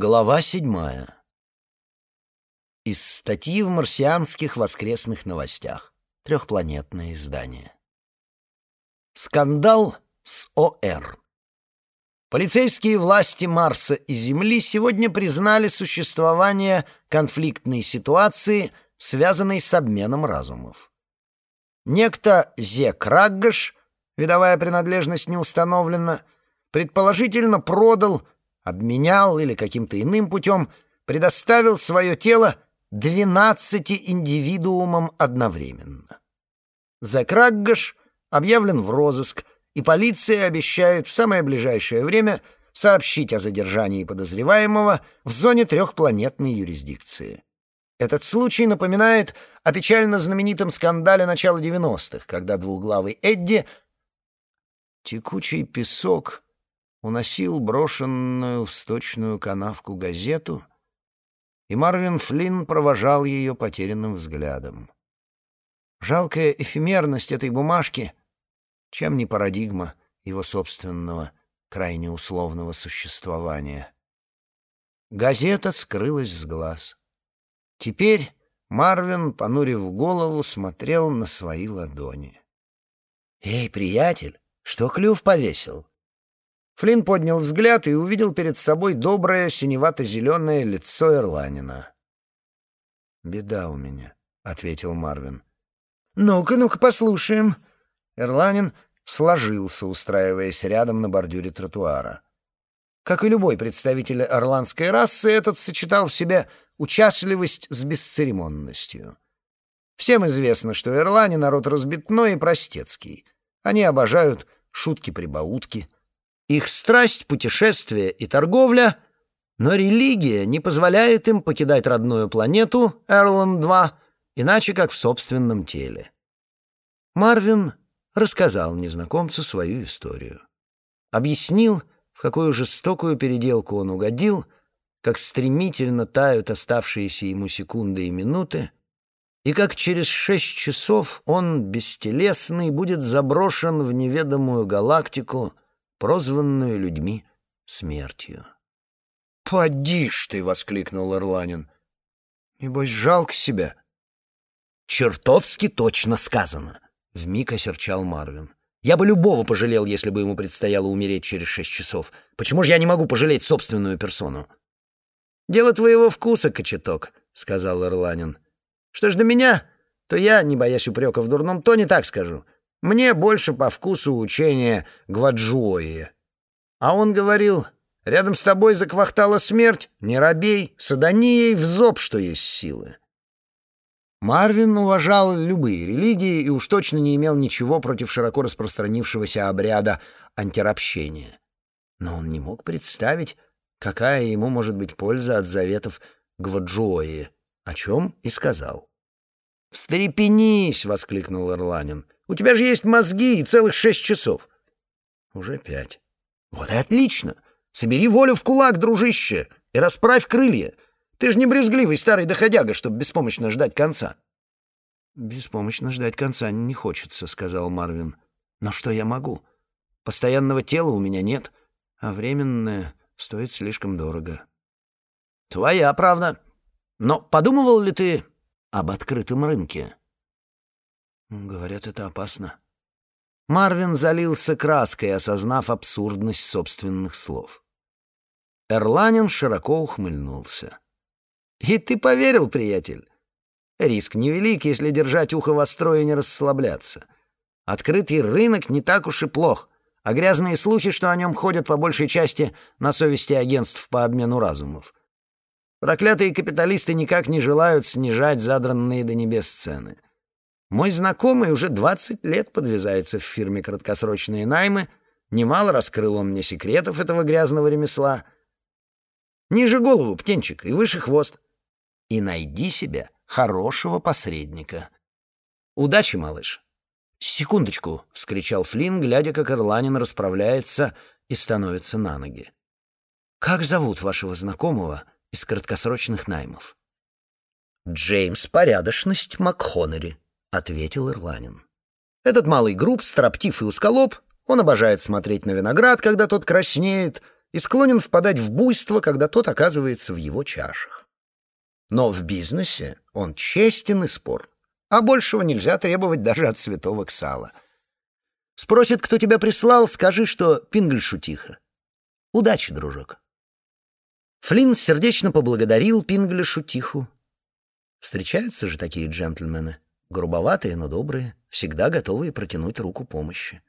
Глава седьмая. Из статьи в марсианских воскресных новостях. Трехпланетное издание. Скандал с ОР. Полицейские власти Марса и Земли сегодня признали существование конфликтной ситуации, связанной с обменом разумов. Некто Зе Краггаш, видовая принадлежность не установлена, предположительно продал обменял или каким-то иным путем предоставил свое тело двенадцати индивидуумам одновременно. Закраггаш объявлен в розыск, и полиция обещает в самое ближайшее время сообщить о задержании подозреваемого в зоне трехпланетной юрисдикции. Этот случай напоминает о печально знаменитом скандале начала 90-х, когда двуглавый Эдди «Текучий песок» уносил брошенную в сточную канавку газету, и Марвин Флинн провожал ее потерянным взглядом. Жалкая эфемерность этой бумажки, чем не парадигма его собственного крайне условного существования. Газета скрылась с глаз. Теперь Марвин, понурив голову, смотрел на свои ладони. «Эй, приятель, что клюв повесил?» Флинн поднял взгляд и увидел перед собой доброе синевато-зеленое лицо Эрланина. «Беда у меня», — ответил Марвин. «Ну-ка, ну-ка, послушаем». Эрланин сложился, устраиваясь рядом на бордюре тротуара. Как и любой представитель орландской расы, этот сочетал в себе участливость с бесцеремонностью. Всем известно, что ирлане — народ разбитной и простецкий. Они обожают шутки-прибаутки — их страсть — путешествие и торговля, но религия не позволяет им покидать родную планету, Эрланд-2, иначе как в собственном теле. Марвин рассказал незнакомцу свою историю. Объяснил, в какую жестокую переделку он угодил, как стремительно тают оставшиеся ему секунды и минуты, и как через шесть часов он, бестелесный, будет заброшен в неведомую галактику — прозванную людьми смертью. «Поди ж ты!» — воскликнул Ирланин. «Небось, жалко себя». «Чертовски точно сказано!» — вмиг осерчал Марвин. «Я бы любого пожалел, если бы ему предстояло умереть через шесть часов. Почему же я не могу пожалеть собственную персону?» «Дело твоего вкуса, кочеток», — сказал Ирланин. «Что ж до меня, то я, не боясь упрека в дурном тоне, так скажу. Мне больше по вкусу учения Гваджуои. А он говорил, рядом с тобой заквахтала смерть, не робей, садонией в зоб, что есть силы. Марвин уважал любые религии и уж точно не имел ничего против широко распространившегося обряда антиробщения. Но он не мог представить, какая ему может быть польза от заветов Гваджуои, о чем и сказал. «Встрепенись!» — воскликнул Ирланин. У тебя же есть мозги и целых шесть часов. Уже пять. Вот и отлично. Собери волю в кулак, дружище, и расправь крылья. Ты же не брюзгливый старый доходяга, чтобы беспомощно ждать конца. «Беспомощно ждать конца не хочется», — сказал Марвин. «Но что я могу? Постоянного тела у меня нет, а временное стоит слишком дорого». «Твоя правда. Но подумывал ли ты об открытом рынке?» Говорят, это опасно. Марвин залился краской, осознав абсурдность собственных слов. Эрланин широко ухмыльнулся. «И ты поверил, приятель? Риск невелик, если держать ухо востро и не расслабляться. Открытый рынок не так уж и плох, а грязные слухи, что о нем ходят по большей части на совести агентств по обмену разумов. Проклятые капиталисты никак не желают снижать задранные до небес цены. Мой знакомый уже 20 лет подвязается в фирме краткосрочные наймы, немало раскрыл он мне секретов этого грязного ремесла. Ниже голову, птенчик, и выше хвост. И найди себе хорошего посредника. Удачи, малыш. «Секундочку!» — вскричал Флинн, глядя, как Ирланин расправляется и становится на ноги. «Как зовут вашего знакомого из краткосрочных наймов?» «Джеймс Порядочность МакХоннери», — ответил Ирланин. «Этот малый груб, строптив и усколоб, он обожает смотреть на виноград, когда тот краснеет, и склонен впадать в буйство, когда тот оказывается в его чашах. Но в бизнесе он честен и спор, а большего нельзя требовать даже от святого Ксала. Спросит, кто тебя прислал, скажи, что Пингльшу Удачи, дружок. Флинн сердечно поблагодарил Пинглишу Тиху. Встречаются же такие джентльмены, грубоватые, но добрые, всегда готовые протянуть руку помощи.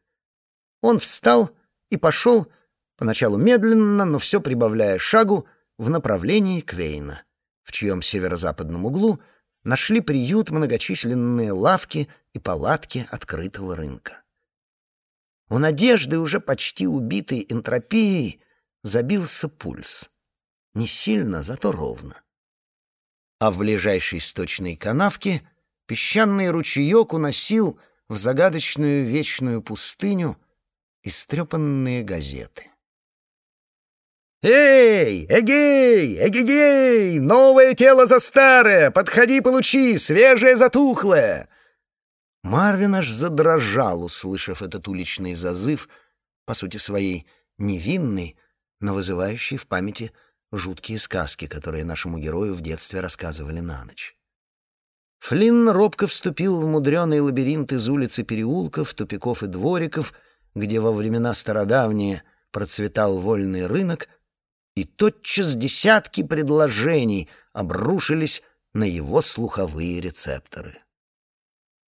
Он встал и пошел, поначалу медленно, но все прибавляя шагу, в направлении Квейна, в чьем северо-западном углу нашли приют многочисленные лавки и палатки открытого рынка. У Надежды, уже почти убитой энтропией, забился пульс. Не сильно, зато ровно. А в ближайшей сточной канавке песчаный ручеек уносил в загадочную вечную пустыню истрепанные газеты. «Эй, эгей, эгегей! Новое тело за старое! Подходи, получи! Свежее затухлое!» Марвин аж задрожал, услышав этот уличный зазыв, по сути своей невинный, но вызывающий в памяти жуткие сказки, которые нашему герою в детстве рассказывали на ночь. Флинн робко вступил в мудреный лабиринт из улиц и переулков, тупиков и двориков, где во времена стародавние процветал вольный рынок, и тотчас десятки предложений обрушились на его слуховые рецепторы.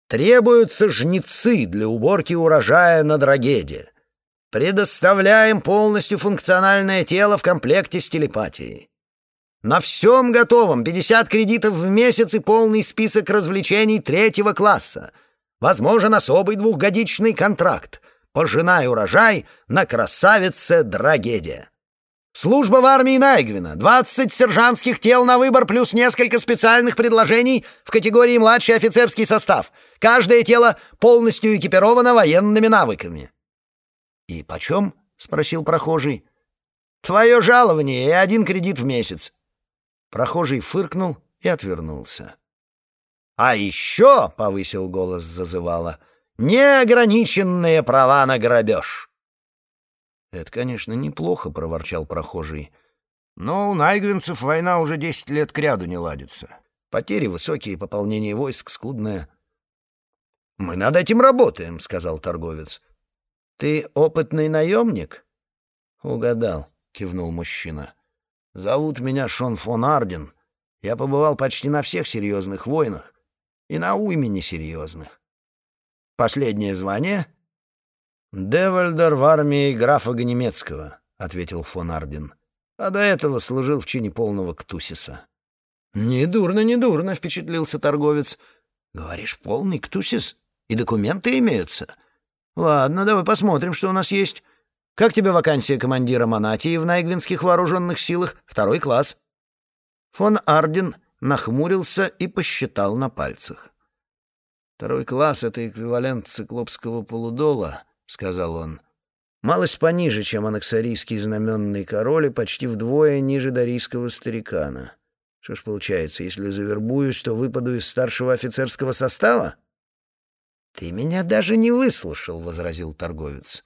Требуются жнецы для уборки урожая на драгеде. Предоставляем полностью функциональное тело в комплекте с телепатией. На всем готовом 50 кредитов в месяц и полный список развлечений третьего класса. Возможен особый двухгодичный контракт. Пожинай урожай на красавице Драгеде. Служба в армии Найгвина. 20 сержантских тел на выбор плюс несколько специальных предложений в категории младший офицерский состав. Каждое тело полностью экипировано военными навыками. «И почем?» — спросил прохожий. «Твое жалование и один кредит в месяц». Прохожий фыркнул и отвернулся. «А еще», — повысил голос зазывала, — «неограниченные права на грабеж». «Это, конечно, неплохо», — проворчал прохожий. «Но у найгвинцев война уже десять лет кряду не ладится. Потери высокие, пополнение войск скудное». «Мы над этим работаем», — сказал торговец. «Ты опытный наемник?» «Угадал», — кивнул мужчина. «Зовут меня Шон фон Арден. Я побывал почти на всех серьезных войнах и на уйме несерьезных. Последнее звание?» «Девальдер в армии графа Ганемецкого», — ответил фон Арден. «А до этого служил в чине полного ктусиса». «Недурно, недурно», — впечатлился торговец. «Говоришь, полный ктусис? И документы имеются?» «Ладно, давай посмотрим, что у нас есть. Как тебе вакансия командира Монатии в Найгвинских вооруженных силах? Второй класс». Фон Арден нахмурился и посчитал на пальцах. «Второй класс — это эквивалент циклопского полудола», — сказал он. «Малость пониже, чем анаксарийский знаменный король, и почти вдвое ниже дарийского старикана. Что ж получается, если завербуюсь, то выпаду из старшего офицерского состава?» «Ты меня даже не выслушал», — возразил торговец.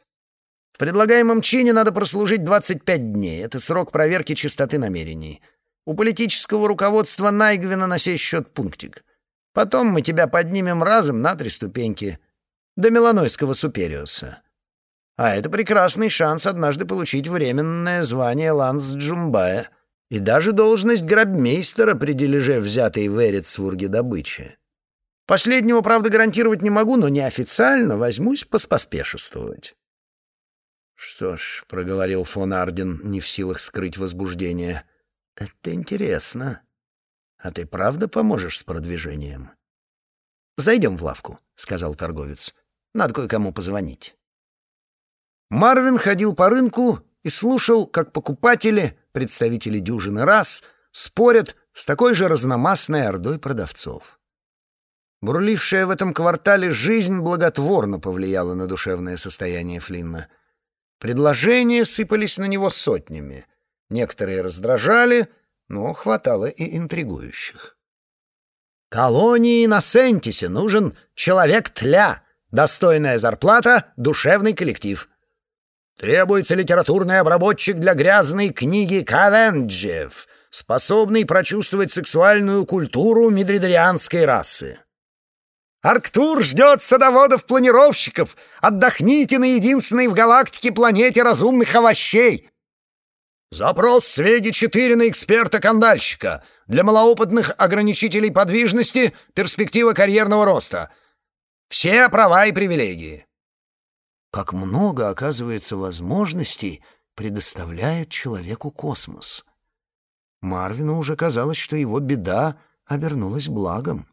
«В предлагаемом чине надо прослужить 25 дней. Это срок проверки чистоты намерений. У политического руководства Найгвина на сей счет пунктик. Потом мы тебя поднимем разом на три ступеньки. До Меланойского Супериуса. А это прекрасный шанс однажды получить временное звание Ланс Джумбая и даже должность грабмейстера при дележе взятой в Эрицвурге добычи. Последнего, правда, гарантировать не могу, но неофициально возьмусь поспоспешествовать. «Что ж», — проговорил фон Арден, не в силах скрыть возбуждение, — «это интересно. А ты правда поможешь с продвижением?» «Зайдем в лавку», — сказал торговец. «Надо кое-кому позвонить». Марвин ходил по рынку и слушал, как покупатели, представители дюжины раз, спорят с такой же разномастной ордой продавцов. Бурлившая в этом квартале жизнь благотворно повлияла на душевное состояние Флинна. Предложения сыпались на него сотнями. Некоторые раздражали, но хватало и интригующих. «Колонии на Сентисе нужен человек тля, достойная зарплата, душевный коллектив». Требуется литературный обработчик для грязной книги Кавенджев, способный прочувствовать сексуальную культуру медридерианской расы. Арктур ждет садоводов-планировщиков. Отдохните на единственной в галактике планете разумных овощей. Запрос Свеги-4 на эксперта-кандальщика. Для малоопытных ограничителей подвижности перспектива карьерного роста. Все права и привилегии. Как много, оказывается, возможностей предоставляет человеку космос. Марвину уже казалось, что его беда обернулась благом.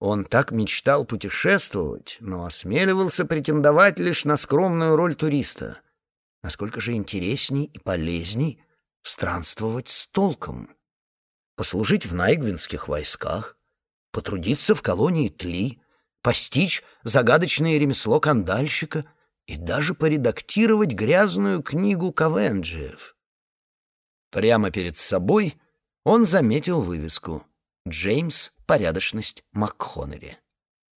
Он так мечтал путешествовать, но осмеливался претендовать лишь на скромную роль туриста. Насколько же интересней и полезней странствовать с толком. Послужить в найгвинских войсках, потрудиться в колонии Тли, постичь загадочное ремесло кандальщика и даже поредактировать грязную книгу Кавенджиев. Прямо перед собой он заметил вывеску «Джеймс порядочность МакХоннелли.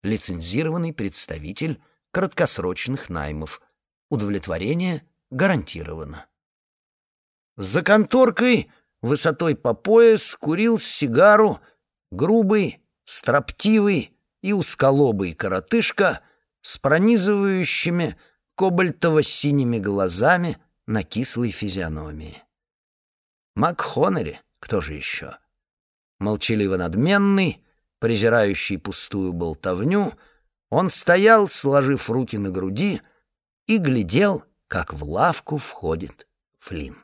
Лицензированный представитель краткосрочных наймов. Удовлетворение гарантировано. За конторкой высотой по пояс курил сигару грубый, строптивый и усколобый коротышка с пронизывающими кобальтово-синими глазами на кислой физиономии. МакХоннери, кто же еще? Молчаливо надменный, презирающий пустую болтовню, он стоял, сложив руки на груди, и глядел, как в лавку входит Флинн.